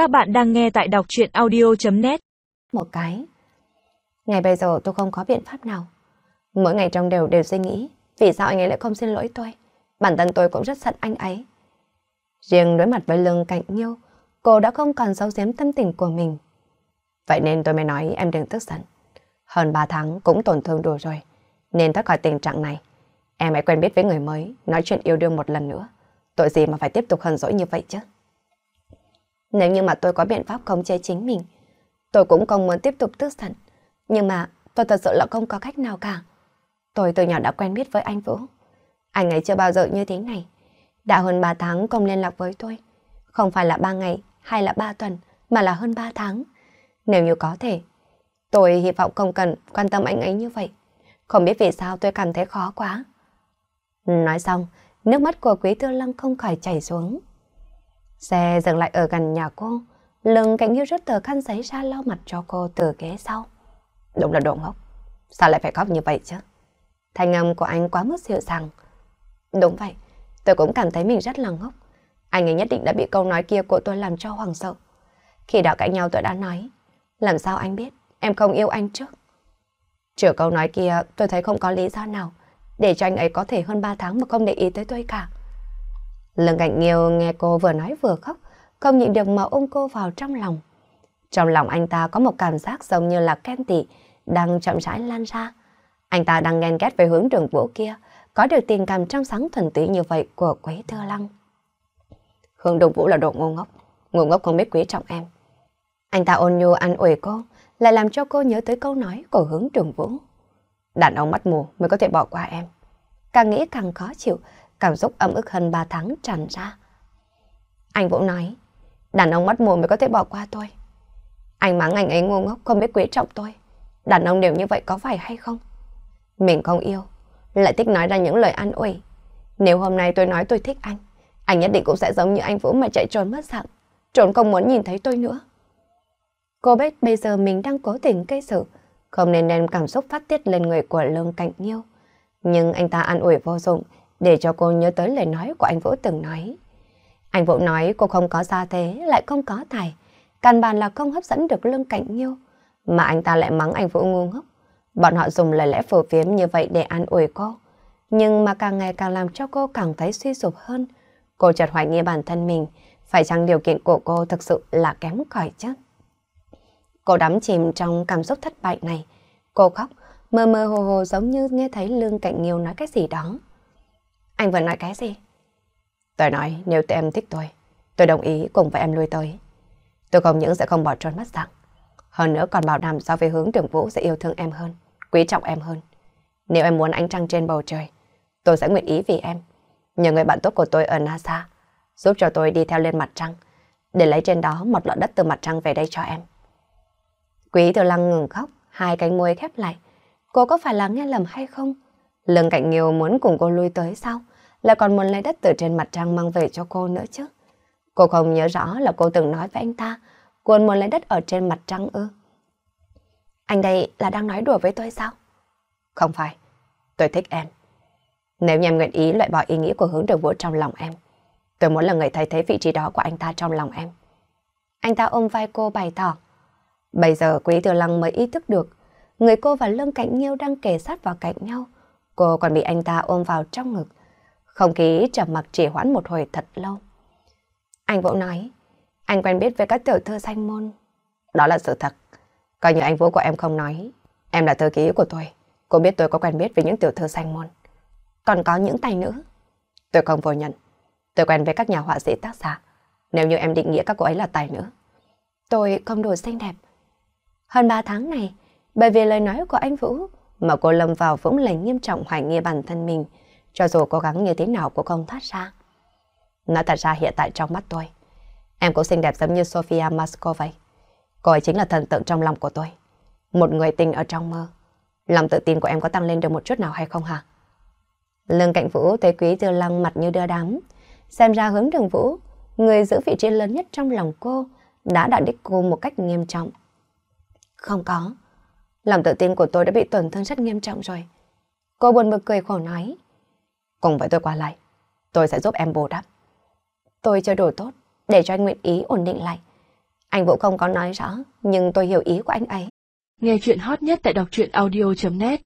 Các bạn đang nghe tại đọc chuyện audio.net Một cái. Ngày bây giờ tôi không có biện pháp nào. Mỗi ngày trong đều đều suy nghĩ vì sao anh ấy lại không xin lỗi tôi. Bản thân tôi cũng rất giận anh ấy. Riêng đối mặt với lương cạnh nhiêu, cô đã không còn giấu giếm tâm tình của mình. Vậy nên tôi mới nói em đừng tức giận. Hơn 3 tháng cũng tổn thương đủ rồi. Nên thoát khỏi tình trạng này. Em hãy quen biết với người mới, nói chuyện yêu đương một lần nữa. Tội gì mà phải tiếp tục hờn dỗi như vậy chứ? Nếu như mà tôi có biện pháp khống chế chính mình, tôi cũng không muốn tiếp tục tức giận. Nhưng mà tôi thật sự là không có cách nào cả. Tôi từ nhỏ đã quen biết với anh Vũ. Anh ấy chưa bao giờ như thế này. Đã hơn 3 tháng không liên lạc với tôi. Không phải là 3 ngày hay là 3 tuần, mà là hơn 3 tháng. Nếu như có thể, tôi hy vọng không cần quan tâm anh ấy như vậy. Không biết vì sao tôi cảm thấy khó quá. Nói xong, nước mắt của Quý Tư Lăng không khỏi chảy xuống. Xe dừng lại ở gần nhà cô, lưng cạnh như rút tờ khăn giấy ra lau mặt cho cô từ ghế sau. Đúng là đồ ngốc, sao lại phải khóc như vậy chứ? Thanh âm của anh quá mức dịu dàng. Đúng vậy, tôi cũng cảm thấy mình rất là ngốc. Anh ấy nhất định đã bị câu nói kia của tôi làm cho hoàng sợ. Khi đã cãi nhau tôi đã nói, làm sao anh biết em không yêu anh trước? Trừ câu nói kia tôi thấy không có lý do nào để cho anh ấy có thể hơn 3 tháng mà không để ý tới tôi cả. Lương Cảnh Nghiêu nghe cô vừa nói vừa khóc, không nhịn được mà ôm cô vào trong lòng. Trong lòng anh ta có một cảm giác giống như là ken tị đang chậm rãi lan ra. Anh ta đang ghen ghét về hướng đường vũ kia, có được tình cảm trong sáng thuần túy như vậy của Quế Thơ Lăng. hương đồng vũ là đồ ngu ngốc, ngu ngốc không biết quý trọng em. Anh ta ôn nhu ăn ủi cô, lại làm cho cô nhớ tới câu nói của hướng trường vũ. Đàn ông mắt mù mới có thể bỏ qua em. Càng nghĩ càng khó chịu, cảm xúc ấm ức hơn 3 tháng tràn ra. Anh Vũ nói, đàn ông mắt mù mới có thể bỏ qua tôi. Anh mắng anh ấy ngu ngốc, không biết quý trọng tôi. Đàn ông đều như vậy có phải hay không? Mình không yêu, lại thích nói ra những lời an ủi. Nếu hôm nay tôi nói tôi thích anh, anh nhất định cũng sẽ giống như anh Vũ mà chạy trốn mất dạng, trốn không muốn nhìn thấy tôi nữa. Cô biết bây giờ mình đang cố tình gây sự, không nên đem cảm xúc phát tiết lên người của Lương Cảnh Nhiêu. Nhưng anh ta an ủi vô dụng, để cho cô nhớ tới lời nói của anh Vũ từng nói. Anh Vũ nói cô không có gia thế, lại không có tài. Căn bản là không hấp dẫn được Lương Cảnh Nhiêu. Mà anh ta lại mắng anh Vũ ngu ngốc. Bọn họ dùng lời lẽ phổ phiếm như vậy để an ủi cô. Nhưng mà càng ngày càng làm cho cô càng thấy suy sụp hơn. Cô chợt hoài nghi bản thân mình, phải chăng điều kiện của cô thực sự là kém cỏi chứ? Cô đắm chìm trong cảm xúc thất bại này. Cô khóc, mơ mơ hồ hồ giống như nghe thấy Lương cạnh Nghiêu nói cái gì đó. Anh vừa nói cái gì? Tôi nói nếu tụi em thích tôi, tôi đồng ý cùng với em lui tới. Tôi không những sẽ không bỏ trốn mất rằng Hơn nữa còn bảo đảm so với hướng trưởng vũ sẽ yêu thương em hơn, quý trọng em hơn. Nếu em muốn ánh trăng trên bầu trời, tôi sẽ nguyện ý vì em. Nhờ người bạn tốt của tôi ở NASA, giúp cho tôi đi theo lên mặt trăng, để lấy trên đó một lọ đất từ mặt trăng về đây cho em. Quý Thừa Lăng ngừng khóc, hai cánh môi khép lại. Cô có phải là nghe lầm hay không? Lương Cạnh Nghiêu muốn cùng cô lui tới sao? Lại còn muốn lấy đất từ trên mặt trăng mang về cho cô nữa chứ? Cô không nhớ rõ là cô từng nói với anh ta, cô muốn lấy đất ở trên mặt trăng ư? Anh đây là đang nói đùa với tôi sao? Không phải, tôi thích em. Nếu như em nguyện ý loại bỏ ý nghĩ của hướng đường vũ trong lòng em, tôi muốn là người thay thế vị trí đó của anh ta trong lòng em. Anh ta ôm vai cô bày tỏ. Bây giờ Quý tiểu Lăng mới ý thức được, người cô và Lương cạnh Nhiêu đang kề sát vào cạnh nhau. Cô còn bị anh ta ôm vào trong ngực. Không khí trầm mặc trì hoãn một hồi thật lâu. Anh Vũ nói, anh quen biết với các tiểu thư danh môn. Đó là sự thật. Coi như anh Vũ của em không nói. Em là thư ký của tôi. Cô biết tôi có quen biết với những tiểu thư danh môn. Còn có những tài nữ. Tôi không vô nhận. Tôi quen với các nhà họa sĩ tác giả. Nếu như em định nghĩa các cô ấy là tài nữ. Tôi không đủ xinh đẹp. Hơn 3 tháng này, bởi vì lời nói của anh Vũ mà cô lâm vào vũng lầy nghiêm trọng hoài nghi bản thân mình, cho dù cố gắng như thế nào cũng không thoát ra. Nói thật ra hiện tại trong mắt tôi, em cũng xinh đẹp giống như Sofia Masko vậy. Cô ấy chính là thần tượng trong lòng của tôi. Một người tình ở trong mơ. Lòng tự tin của em có tăng lên được một chút nào hay không hả? Lương cạnh Vũ thấy quý tư lăng mặt như đưa đám. Xem ra hướng đường Vũ, người giữ vị trí lớn nhất trong lòng cô, đã đạt đích cô một cách nghiêm trọng. Không có. Lòng tự tin của tôi đã bị tổn thương rất nghiêm trọng rồi. Cô buồn bực cười khổ nói. Cùng với tôi qua lại, tôi sẽ giúp em bù đắp. Tôi chơi đồ tốt để cho anh nguyện ý ổn định lại. Anh Vũ không có nói rõ, nhưng tôi hiểu ý của anh ấy. Nghe chuyện hot nhất tại đọc truyện audio.net